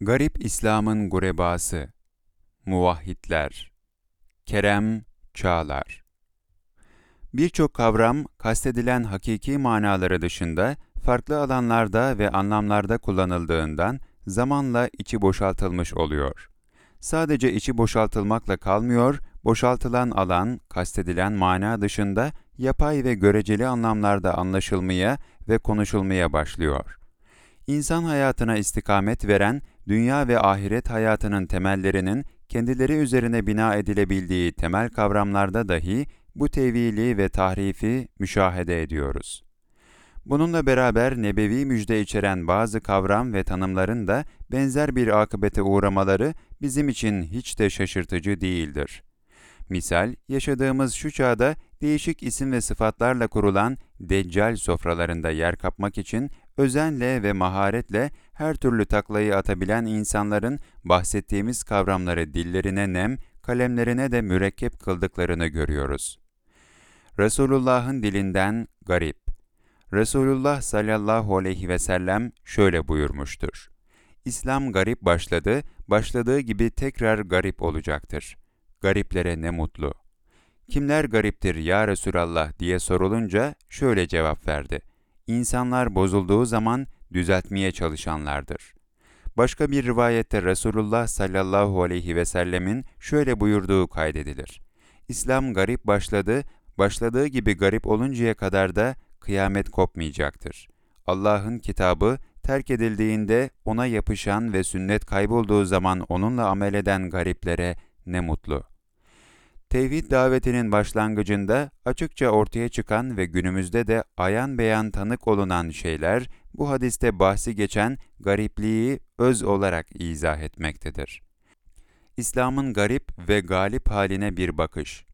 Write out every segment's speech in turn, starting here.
Garip İslam'ın gurebası, muvahhidler, Kerem Çağlar Birçok kavram, kastedilen hakiki manaları dışında, farklı alanlarda ve anlamlarda kullanıldığından, zamanla içi boşaltılmış oluyor. Sadece içi boşaltılmakla kalmıyor, boşaltılan alan, kastedilen mana dışında, yapay ve göreceli anlamlarda anlaşılmaya ve konuşulmaya başlıyor. İnsan hayatına istikamet veren, dünya ve ahiret hayatının temellerinin kendileri üzerine bina edilebildiği temel kavramlarda dahi bu tevili ve tahrifi müşahede ediyoruz. Bununla beraber nebevi müjde içeren bazı kavram ve tanımların da benzer bir akıbete uğramaları bizim için hiç de şaşırtıcı değildir. Misal, yaşadığımız şu çağda değişik isim ve sıfatlarla kurulan deccal sofralarında yer kapmak için özenle ve maharetle her türlü taklayı atabilen insanların bahsettiğimiz kavramları dillerine nem, kalemlerine de mürekkep kıldıklarını görüyoruz. Resulullah'ın dilinden garip. Resulullah sallallahu aleyhi ve sellem şöyle buyurmuştur. İslam garip başladı, başladığı gibi tekrar garip olacaktır. Gariplere ne mutlu. Kimler gariptir ya Resulallah diye sorulunca şöyle cevap verdi. İnsanlar bozulduğu zaman düzeltmeye çalışanlardır. Başka bir rivayette Resulullah sallallahu aleyhi ve sellemin şöyle buyurduğu kaydedilir. İslam garip başladı, başladığı gibi garip oluncaya kadar da kıyamet kopmayacaktır. Allah'ın kitabı terk edildiğinde ona yapışan ve sünnet kaybolduğu zaman onunla amel eden gariplere ne mutlu. Tevhid davetinin başlangıcında açıkça ortaya çıkan ve günümüzde de ayan beyan tanık olunan şeyler bu hadiste bahsi geçen garipliği öz olarak izah etmektedir. İslam'ın garip ve galip haline bir bakış.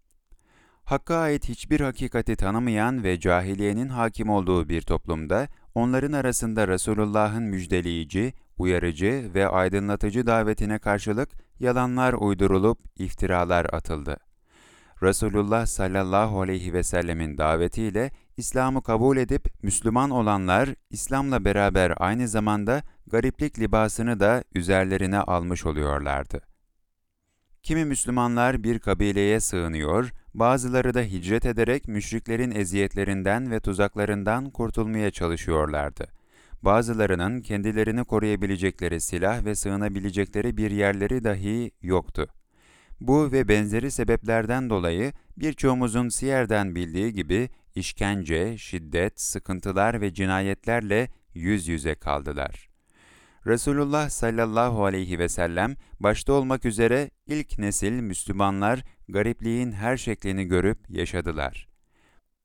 Hakka ait hiçbir hakikati tanımayan ve cahiliyenin hakim olduğu bir toplumda, onların arasında Resulullah'ın müjdeleyici, uyarıcı ve aydınlatıcı davetine karşılık yalanlar uydurulup iftiralar atıldı. Resulullah sallallahu aleyhi ve sellemin davetiyle İslam'ı kabul edip Müslüman olanlar İslam'la beraber aynı zamanda gariplik libasını da üzerlerine almış oluyorlardı. Kimi Müslümanlar bir kabileye sığınıyor, bazıları da hicret ederek müşriklerin eziyetlerinden ve tuzaklarından kurtulmaya çalışıyorlardı. Bazılarının kendilerini koruyabilecekleri silah ve sığınabilecekleri bir yerleri dahi yoktu. Bu ve benzeri sebeplerden dolayı birçoğumuzun Siyer'den bildiği gibi işkence, şiddet, sıkıntılar ve cinayetlerle yüz yüze kaldılar. Resulullah sallallahu aleyhi ve sellem başta olmak üzere ilk nesil Müslümanlar garipliğin her şeklini görüp yaşadılar.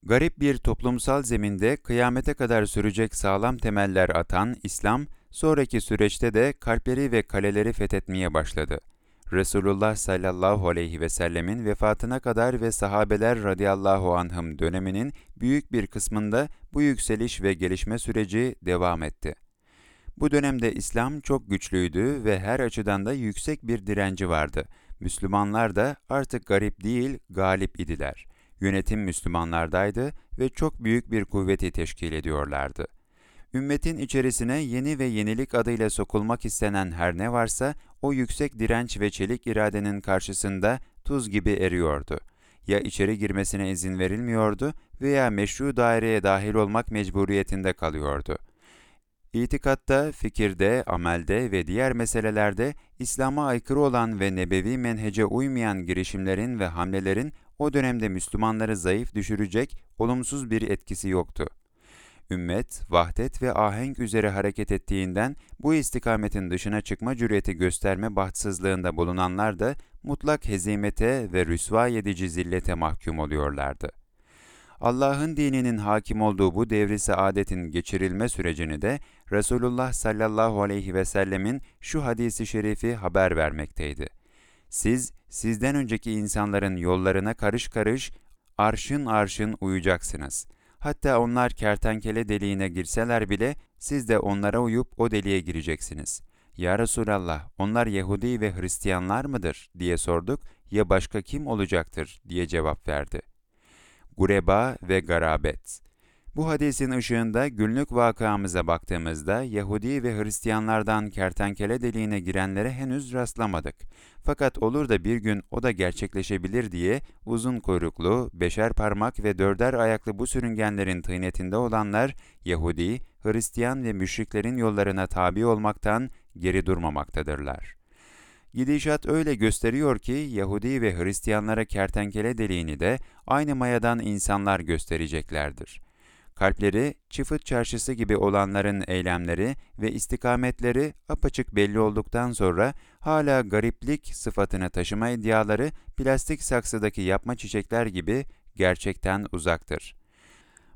Garip bir toplumsal zeminde kıyamete kadar sürecek sağlam temeller atan İslam, sonraki süreçte de kalpleri ve kaleleri fethetmeye başladı. Resulullah sallallahu aleyhi ve sellemin vefatına kadar ve sahabeler radıyallahu anhım döneminin büyük bir kısmında bu yükseliş ve gelişme süreci devam etti. Bu dönemde İslam çok güçlüydü ve her açıdan da yüksek bir direnci vardı. Müslümanlar da artık garip değil, galip idiler. Yönetim Müslümanlardaydı ve çok büyük bir kuvveti teşkil ediyorlardı. Ümmetin içerisine yeni ve yenilik adıyla sokulmak istenen her ne varsa o yüksek direnç ve çelik iradenin karşısında tuz gibi eriyordu. Ya içeri girmesine izin verilmiyordu veya meşru daireye dahil olmak mecburiyetinde kalıyordu. İtikatta, fikirde, amelde ve diğer meselelerde İslam'a aykırı olan ve nebevi menhece uymayan girişimlerin ve hamlelerin o dönemde Müslümanları zayıf düşürecek olumsuz bir etkisi yoktu. Ümmet, vahdet ve ahenk üzere hareket ettiğinden bu istikametin dışına çıkma cüreti gösterme bahtsızlığında bulunanlar da mutlak hezimete ve rüsva edici zillete mahkum oluyorlardı. Allah'ın dininin hakim olduğu bu devri saadetin geçirilme sürecini de Resulullah sallallahu aleyhi ve sellemin şu hadisi şerifi haber vermekteydi. Siz, sizden önceki insanların yollarına karış karış, arşın arşın uyacaksınız. Hatta onlar kertenkele deliğine girseler bile siz de onlara uyup o deliğe gireceksiniz. Ya Resulallah, onlar Yahudi ve Hristiyanlar mıdır diye sorduk, ya başka kim olacaktır diye cevap verdi. Gureba ve garabet Bu hadisin ışığında günlük vakamıza baktığımızda Yahudi ve Hristiyanlardan kertenkele deliğine girenlere henüz rastlamadık. Fakat olur da bir gün o da gerçekleşebilir diye uzun kuyruklu, beşer parmak ve dörder ayaklı bu sürüngenlerin tıynetinde olanlar Yahudi, Hristiyan ve müşriklerin yollarına tabi olmaktan geri durmamaktadırlar. Gidişat öyle gösteriyor ki Yahudi ve Hristiyanlara kertenkele deliğini de aynı mayadan insanlar göstereceklerdir. Kalpleri çıfıt çarşısı gibi olanların eylemleri ve istikametleri apaçık belli olduktan sonra hala gariplik sıfatını taşıma iddiaları plastik saksıdaki yapma çiçekler gibi gerçekten uzaktır.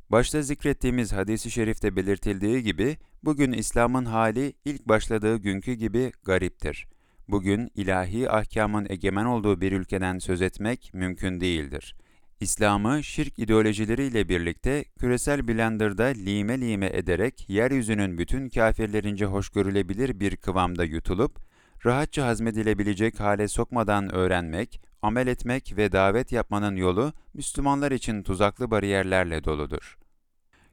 Başta zikrettiğimiz hadisi şerifte belirtildiği gibi bugün İslam'ın hali ilk başladığı günkü gibi gariptir. Bugün ilahi ahkamın egemen olduğu bir ülkeden söz etmek mümkün değildir. İslam'ı şirk ideolojileriyle birlikte küresel blenderda lime lime ederek yeryüzünün bütün kafirlerince hoş görülebilir bir kıvamda yutulup, rahatça hazmedilebilecek hale sokmadan öğrenmek, amel etmek ve davet yapmanın yolu Müslümanlar için tuzaklı bariyerlerle doludur.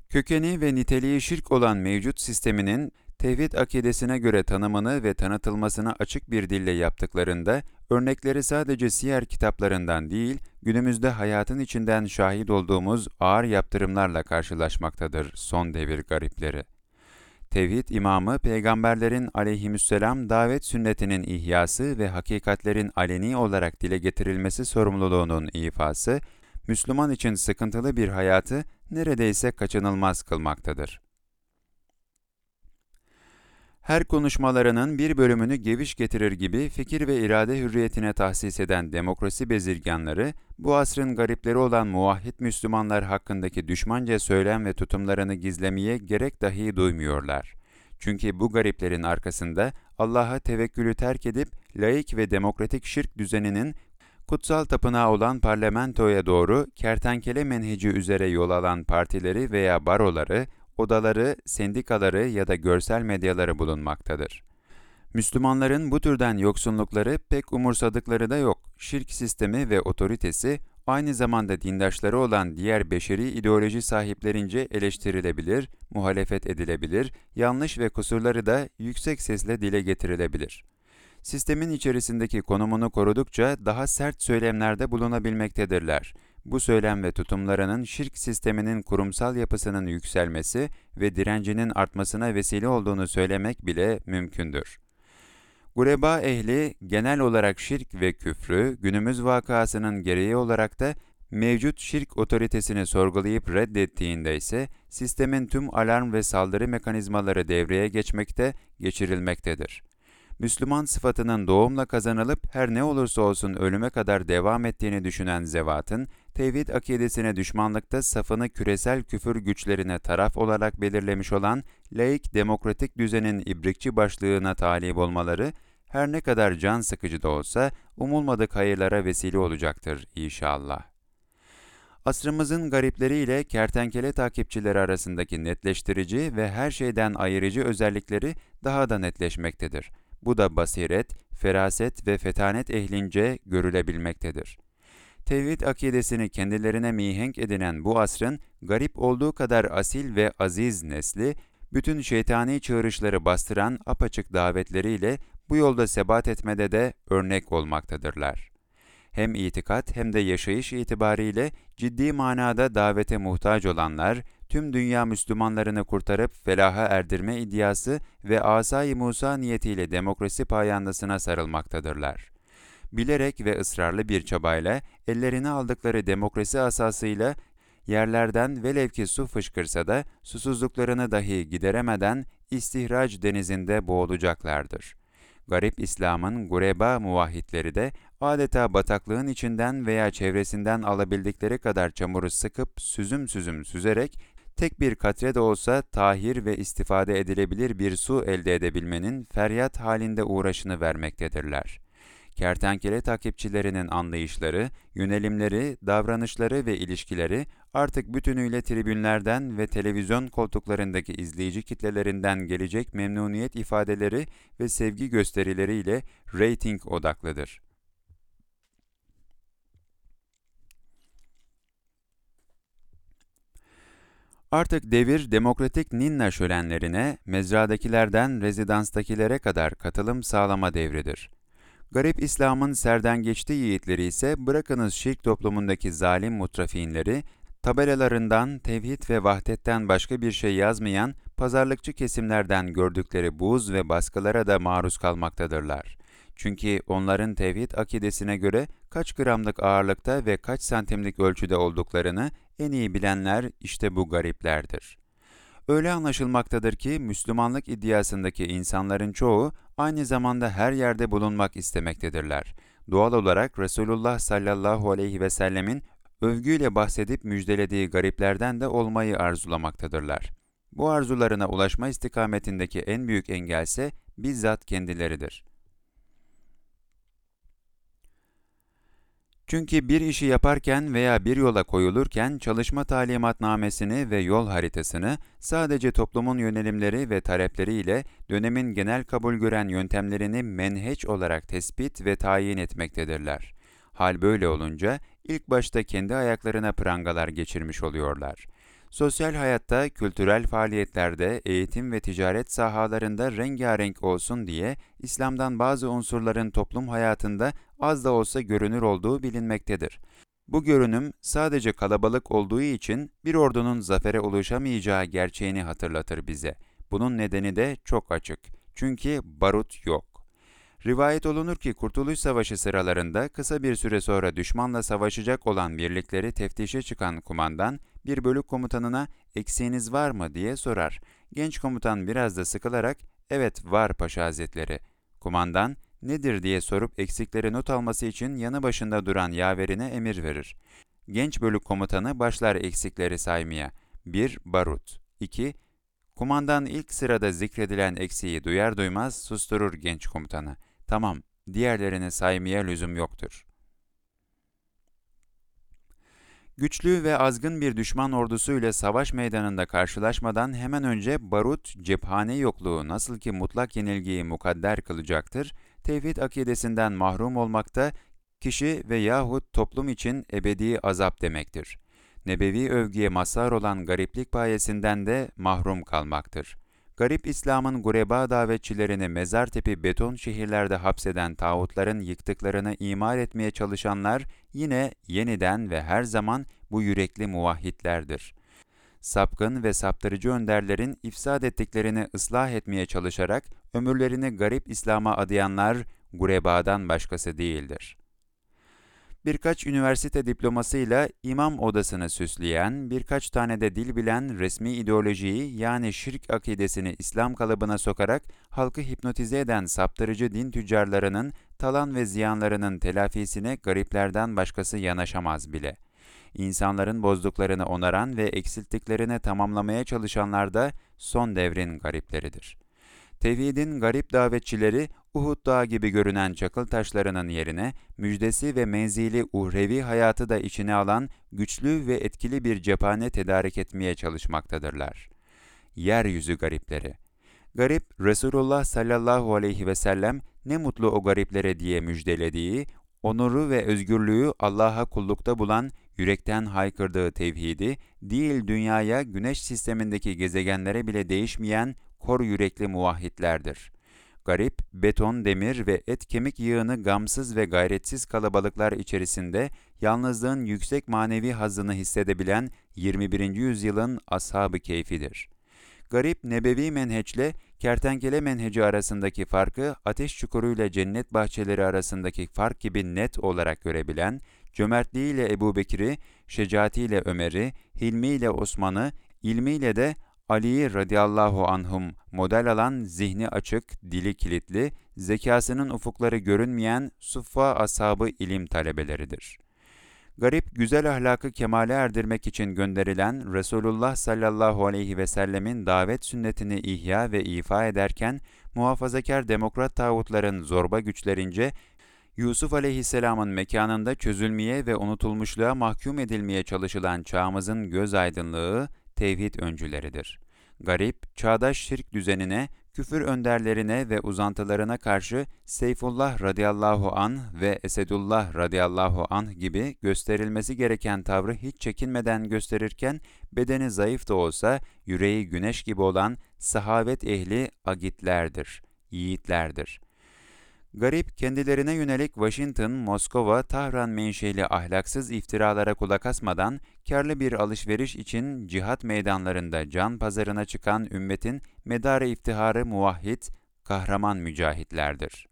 Kökeni ve niteliği şirk olan mevcut sisteminin tevhid akidesine göre tanımını ve tanıtılmasını açık bir dille yaptıklarında, örnekleri sadece siyer kitaplarından değil, günümüzde hayatın içinden şahit olduğumuz ağır yaptırımlarla karşılaşmaktadır son devir garipleri. Tevhid imamı, peygamberlerin aleyhisselam davet sünnetinin ihyası ve hakikatlerin aleni olarak dile getirilmesi sorumluluğunun ifası, Müslüman için sıkıntılı bir hayatı neredeyse kaçınılmaz kılmaktadır. Her konuşmalarının bir bölümünü geviş getirir gibi fikir ve irade hürriyetine tahsis eden demokrasi bezirganları, bu asrın garipleri olan muvahhid Müslümanlar hakkındaki düşmanca söylem ve tutumlarını gizlemeye gerek dahi duymuyorlar. Çünkü bu gariplerin arkasında Allah'a tevekkülü terk edip laik ve demokratik şirk düzeninin kutsal tapınağı olan parlamentoya doğru kertenkele menheci üzere yol alan partileri veya baroları, odaları, sendikaları ya da görsel medyaları bulunmaktadır. Müslümanların bu türden yoksunlukları pek umursadıkları da yok. Şirk sistemi ve otoritesi aynı zamanda dindaşları olan diğer beşeri ideoloji sahiplerince eleştirilebilir, muhalefet edilebilir, yanlış ve kusurları da yüksek sesle dile getirilebilir. Sistemin içerisindeki konumunu korudukça daha sert söylemlerde bulunabilmektedirler bu söylem ve tutumlarının şirk sisteminin kurumsal yapısının yükselmesi ve direncinin artmasına vesile olduğunu söylemek bile mümkündür. Gureba ehli genel olarak şirk ve küfrü günümüz vakasının gereği olarak da mevcut şirk otoritesini sorgulayıp reddettiğinde ise sistemin tüm alarm ve saldırı mekanizmaları devreye geçmekte, geçirilmektedir. Müslüman sıfatının doğumla kazanılıp her ne olursa olsun ölüme kadar devam ettiğini düşünen zevatın, tevhid akidesine düşmanlıkta safını küresel küfür güçlerine taraf olarak belirlemiş olan laik demokratik düzenin ibrikçi başlığına talip olmaları, her ne kadar can sıkıcı da olsa umulmadık hayırlara vesile olacaktır inşallah. Asrımızın garipleriyle kertenkele takipçileri arasındaki netleştirici ve her şeyden ayırıcı özellikleri daha da netleşmektedir. Bu da basiret, feraset ve fetanet ehlince görülebilmektedir. Tevhid akidesini kendilerine mihenk edinen bu asrın garip olduğu kadar asil ve aziz nesli, bütün şeytani çığırışları bastıran apaçık davetleriyle bu yolda sebat etmede de örnek olmaktadırlar. Hem itikat hem de yaşayış itibariyle ciddi manada davete muhtaç olanlar, tüm dünya Müslümanlarını kurtarıp felaha erdirme iddiası ve asay Musa niyetiyle demokrasi payandasına sarılmaktadırlar. Bilerek ve ısrarlı bir çabayla ellerine aldıkları demokrasi asasıyla yerlerden velev ki su fışkırsa da susuzluklarını dahi gideremeden istihraç denizinde boğulacaklardır. Garip İslam'ın gureba muvahhidleri de adeta bataklığın içinden veya çevresinden alabildikleri kadar çamuru sıkıp süzüm süzüm süzerek tek bir katre de olsa tahir ve istifade edilebilir bir su elde edebilmenin feryat halinde uğraşını vermektedirler. Kertenkele takipçilerinin anlayışları, yönelimleri, davranışları ve ilişkileri artık bütünüyle tribünlerden ve televizyon koltuklarındaki izleyici kitlelerinden gelecek memnuniyet ifadeleri ve sevgi gösterileriyle rating odaklıdır. Artık devir demokratik ninna şölenlerine, mezradakilerden rezidanstakilere kadar katılım sağlama devridir. Garip İslam'ın serden geçti yiğitleri ise bırakınız şirk toplumundaki zalim mutrafiinleri, tabelalarından tevhid ve vahdetten başka bir şey yazmayan pazarlıkçı kesimlerden gördükleri buz ve baskılara da maruz kalmaktadırlar. Çünkü onların tevhid akidesine göre kaç gramlık ağırlıkta ve kaç santimlik ölçüde olduklarını en iyi bilenler işte bu gariplerdir. Öyle anlaşılmaktadır ki Müslümanlık iddiasındaki insanların çoğu aynı zamanda her yerde bulunmak istemektedirler. Doğal olarak Resulullah sallallahu aleyhi ve sellemin övgüyle bahsedip müjdelediği gariplerden de olmayı arzulamaktadırlar. Bu arzularına ulaşma istikametindeki en büyük engelse bizzat kendileridir. Çünkü bir işi yaparken veya bir yola koyulurken çalışma talimatnamesini ve yol haritasını sadece toplumun yönelimleri ve talepleriyle dönemin genel kabul gören yöntemlerini menheç olarak tespit ve tayin etmektedirler. Hal böyle olunca ilk başta kendi ayaklarına prangalar geçirmiş oluyorlar. Sosyal hayatta, kültürel faaliyetlerde, eğitim ve ticaret sahalarında rengarenk olsun diye İslam'dan bazı unsurların toplum hayatında az da olsa görünür olduğu bilinmektedir. Bu görünüm sadece kalabalık olduğu için bir ordunun zafere ulaşamayacağı gerçeğini hatırlatır bize. Bunun nedeni de çok açık. Çünkü barut yok. Rivayet olunur ki Kurtuluş Savaşı sıralarında kısa bir süre sonra düşmanla savaşacak olan birlikleri teftişe çıkan kumandan bir bölük komutanına eksiğiniz var mı diye sorar. Genç komutan biraz da sıkılarak evet var paşa hazretleri. Kumandan nedir diye sorup eksikleri not alması için yanı başında duran yaverine emir verir. Genç bölük komutanı başlar eksikleri saymaya. 1. Barut 2. Kumandan ilk sırada zikredilen eksiği duyar duymaz susturur genç komutanı. Tamam, diğerlerini saymaya lüzum yoktur. Güçlü ve azgın bir düşman ordusuyla savaş meydanında karşılaşmadan hemen önce barut, cephane yokluğu nasıl ki mutlak yenilgiyi mukadder kılacaktır, tevhid akidesinden mahrum olmakta kişi ve yahut toplum için ebedi azap demektir. Nebevi övgüye mazhar olan gariplik payesinden de mahrum kalmaktır. Garip İslam'ın gureba davetçilerini mezar tepi beton şehirlerde hapseden tağutların yıktıklarını imar etmeye çalışanlar yine yeniden ve her zaman bu yürekli muvahhidlerdir. Sapkın ve saptırıcı önderlerin ifsad ettiklerini ıslah etmeye çalışarak ömürlerini garip İslam'a adayanlar gurebadan başkası değildir birkaç üniversite diplomasıyla imam odasını süsleyen, birkaç tane de dil bilen resmi ideolojiyi yani şirk akidesini İslam kalıbına sokarak halkı hipnotize eden saptırıcı din tüccarlarının talan ve ziyanlarının telafisine gariplerden başkası yanaşamaz bile. İnsanların bozduklarını onaran ve eksilttiklerini tamamlamaya çalışanlar da son devrin garipleridir. Tevhidin garip davetçileri Uhud Dağı gibi görünen çakıl taşlarının yerine müjdesi ve menzili uhrevi hayatı da içine alan güçlü ve etkili bir cephane tedarik etmeye çalışmaktadırlar. Yeryüzü garipleri Garip, Resulullah sallallahu aleyhi ve sellem ne mutlu o gariplere diye müjdelediği, onuru ve özgürlüğü Allah'a kullukta bulan, yürekten haykırdığı tevhidi, değil dünyaya, güneş sistemindeki gezegenlere bile değişmeyen kor yürekli muvahhidlerdir.'' garip, beton, demir ve et kemik yığını gamsız ve gayretsiz kalabalıklar içerisinde yalnızlığın yüksek manevi hazını hissedebilen 21. yüzyılın ashab-ı keyfidir. Garip, nebevi menheçle kertenkele menheci arasındaki farkı ateş çukuruyla cennet bahçeleri arasındaki fark gibi net olarak görebilen, cömertliğiyle Ebu Bekir'i, şecaatiyle Ömer'i, hilmiyle Osman'ı, ilmiyle de Ali'yi radıyallahu anhum model alan zihni açık, dili kilitli, zekasının ufukları görünmeyen suffa ashabı ilim talebeleridir. Garip, güzel ahlakı kemale erdirmek için gönderilen Resulullah sallallahu aleyhi ve sellemin davet sünnetini ihya ve ifa ederken, muhafazakar demokrat tağutların zorba güçlerince Yusuf aleyhisselamın mekanında çözülmeye ve unutulmuşluğa mahkum edilmeye çalışılan çağımızın göz aydınlığı, tevhid öncüleridir. Garip, çağdaş şirk düzenine, küfür önderlerine ve uzantılarına karşı Seyfullah radıyallahu an ve Esedullah radıyallahu an gibi gösterilmesi gereken tavrı hiç çekinmeden gösterirken bedeni zayıf da olsa yüreği güneş gibi olan sahavet ehli agitlerdir, yiğitlerdir.'' Garip, kendilerine yönelik Washington, Moskova, Tahran menşeli ahlaksız iftiralara kulak asmadan, karlı bir alışveriş için cihat meydanlarında can pazarına çıkan ümmetin medarı iftiharı muvahhid, kahraman mücahitlerdir.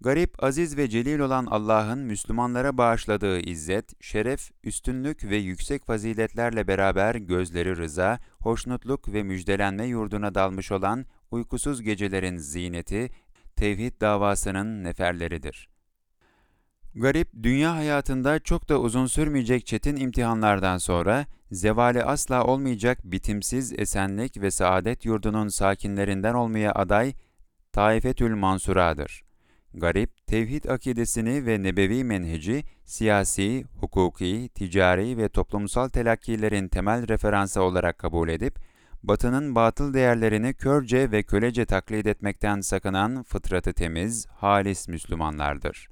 Garip, aziz ve celil olan Allah'ın Müslümanlara bağışladığı izzet, şeref, üstünlük ve yüksek faziletlerle beraber gözleri rıza, hoşnutluk ve müjdelenme yurduna dalmış olan uykusuz gecelerin zineti, tevhid davasının neferleridir. Garip, dünya hayatında çok da uzun sürmeyecek çetin imtihanlardan sonra, zevali asla olmayacak bitimsiz esenlik ve saadet yurdunun sakinlerinden olmaya aday, Taifetül Mansura'dır. Garip, tevhid akidesini ve nebevi menheci, siyasi, hukuki, ticari ve toplumsal telakkilerin temel referansı olarak kabul edip, Batı'nın batıl değerlerini körce ve kölece taklit etmekten sakınan fıtratı temiz, halis Müslümanlardır.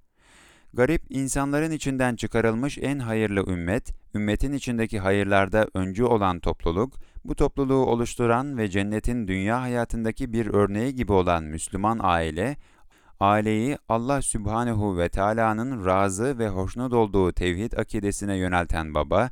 Garip, insanların içinden çıkarılmış en hayırlı ümmet, ümmetin içindeki hayırlarda öncü olan topluluk, bu topluluğu oluşturan ve cennetin dünya hayatındaki bir örneği gibi olan Müslüman aile, aileyi Allah Sübhanehu ve Teala'nın razı ve hoşnut olduğu tevhid akidesine yönelten baba,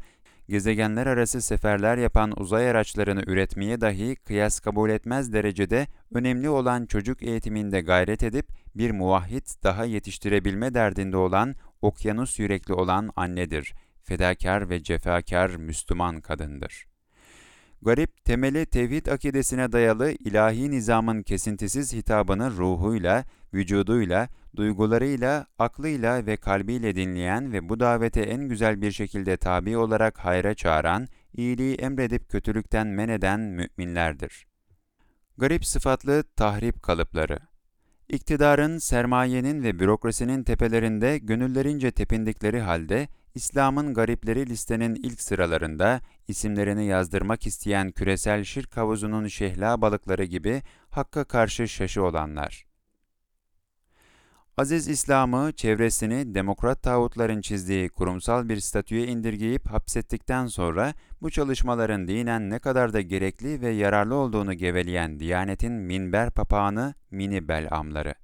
gezegenler arası seferler yapan uzay araçlarını üretmeye dahi kıyas kabul etmez derecede önemli olan çocuk eğitiminde gayret edip bir muvahhid daha yetiştirebilme derdinde olan okyanus yürekli olan annedir. Fedakar ve cefakar Müslüman kadındır.'' Garip, temeli tevhid akidesine dayalı ilahi nizamın kesintisiz hitabını ruhuyla, vücuduyla, duygularıyla, aklıyla ve kalbiyle dinleyen ve bu davete en güzel bir şekilde tabi olarak hayra çağıran, iyiliği emredip kötülükten men eden müminlerdir. Garip sıfatlı tahrip kalıpları İktidarın, sermayenin ve bürokrasinin tepelerinde gönüllerince tepindikleri halde, İslam'ın garipleri listenin ilk sıralarında isimlerini yazdırmak isteyen küresel şirk havuzunun şehla balıkları gibi Hakk'a karşı şaşı olanlar. Aziz İslam'ı, çevresini demokrat tağutların çizdiği kurumsal bir statüye indirgeyip hapsettikten sonra bu çalışmaların dinen ne kadar da gerekli ve yararlı olduğunu geveleyen Diyanet'in minber papağanı mini belamları.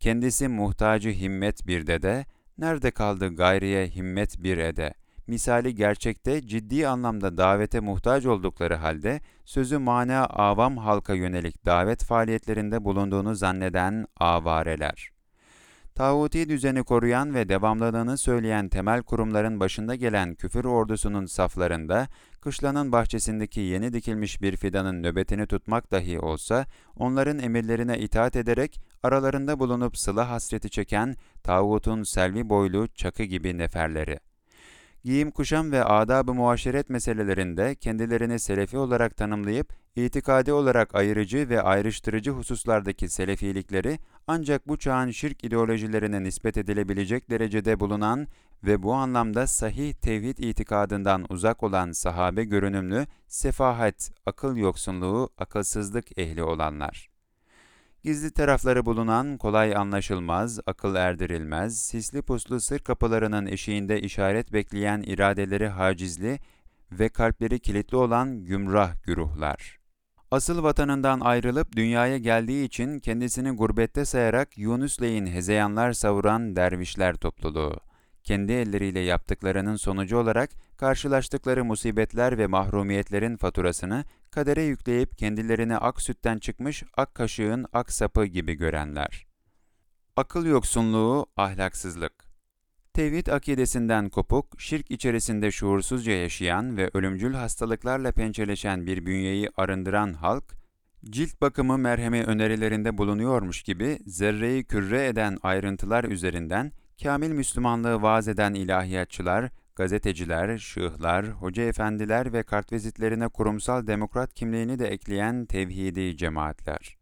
Kendisi muhtacı himmet bir dede, nerede kaldı gayriye himmet bir ede? Misali gerçekte ciddi anlamda davete muhtaç oldukları halde sözü mana avam halka yönelik davet faaliyetlerinde bulunduğunu zanneden avareler. Tağuti düzeni koruyan ve devamlılığını söyleyen temel kurumların başında gelen küfür ordusunun saflarında, kışlanın bahçesindeki yeni dikilmiş bir fidanın nöbetini tutmak dahi olsa, onların emirlerine itaat ederek aralarında bulunup sıla hasreti çeken tağutun selvi boylu çakı gibi neferleri giyim kuşam ve adab-ı muaşeret meselelerinde kendilerini selefi olarak tanımlayıp, itikadi olarak ayırıcı ve ayrıştırıcı hususlardaki selefilikleri ancak bu çağın şirk ideolojilerine nispet edilebilecek derecede bulunan ve bu anlamda sahih tevhid itikadından uzak olan sahabe görünümlü sefahat, akıl yoksunluğu, akılsızlık ehli olanlar. Gizli tarafları bulunan, kolay anlaşılmaz, akıl erdirilmez, sisli puslu sır kapılarının eşiğinde işaret bekleyen iradeleri hacizli ve kalpleri kilitli olan gümrah güruhlar. Asıl vatanından ayrılıp dünyaya geldiği için kendisini gurbette sayarak Yunusleyin hezeyanlar savuran dervişler topluluğu kendi elleriyle yaptıklarının sonucu olarak karşılaştıkları musibetler ve mahrumiyetlerin faturasını kadere yükleyip kendilerini ak sütten çıkmış ak kaşığın ak sapı gibi görenler. Akıl yoksunluğu, ahlaksızlık. Tevhid akidesinden kopuk, şirk içerisinde şuursuzca yaşayan ve ölümcül hastalıklarla pençeleşen bir bünyeyi arındıran halk, cilt bakımı merhemi önerilerinde bulunuyormuş gibi zerreyi kürre eden ayrıntılar üzerinden Kamil Müslümanlığı vaaz eden ilahiyatçılar, gazeteciler, şıhlar, hoca efendiler ve kartvizitlerine kurumsal demokrat kimliğini de ekleyen tevhidi cemaatler.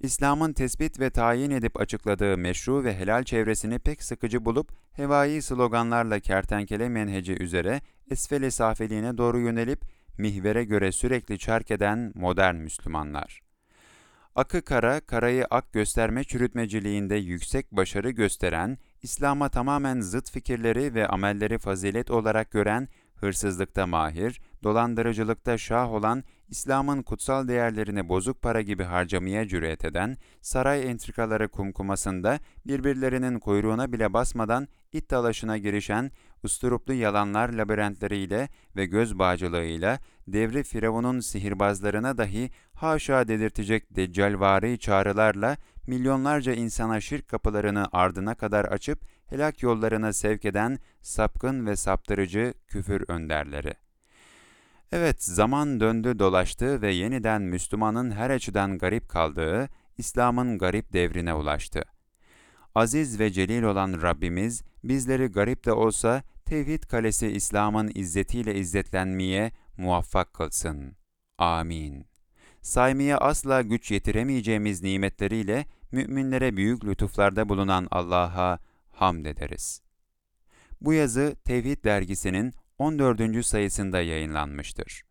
İslam'ın tespit ve tayin edip açıkladığı meşru ve helal çevresini pek sıkıcı bulup hevai sloganlarla kertenkele menheci üzere esfeli safeliğine doğru yönelip mihvere göre sürekli çark eden modern Müslümanlar. Akı kara, karayı ak gösterme çürütmeciliğinde yüksek başarı gösteren, İslam'a tamamen zıt fikirleri ve amelleri fazilet olarak gören, hırsızlıkta mahir, dolandırıcılıkta şah olan, İslam'ın kutsal değerlerini bozuk para gibi harcamaya cüret eden, saray entrikaları kumkumasında birbirlerinin kuyruğuna bile basmadan it dalaşına girişen, usturuplu yalanlar labirentleriyle ve göz bağcılığıyla devri Firavun'un sihirbazlarına dahi haşa dedirtecek deccalvari çağrılarla milyonlarca insana şirk kapılarını ardına kadar açıp helak yollarına sevk eden sapkın ve saptırıcı küfür önderleri. Evet, zaman döndü dolaştı ve yeniden Müslümanın her açıdan garip kaldığı, İslam'ın garip devrine ulaştı. Aziz ve celil olan Rabbimiz, bizleri garip de olsa Tevhid Kalesi İslam'ın izzetiyle izzetlenmeye muvaffak kılsın. Amin. Saymaya asla güç yetiremeyeceğimiz nimetleriyle müminlere büyük lütuflarda bulunan Allah'a hamd ederiz. Bu yazı Tevhid dergisinin 14. sayısında yayınlanmıştır.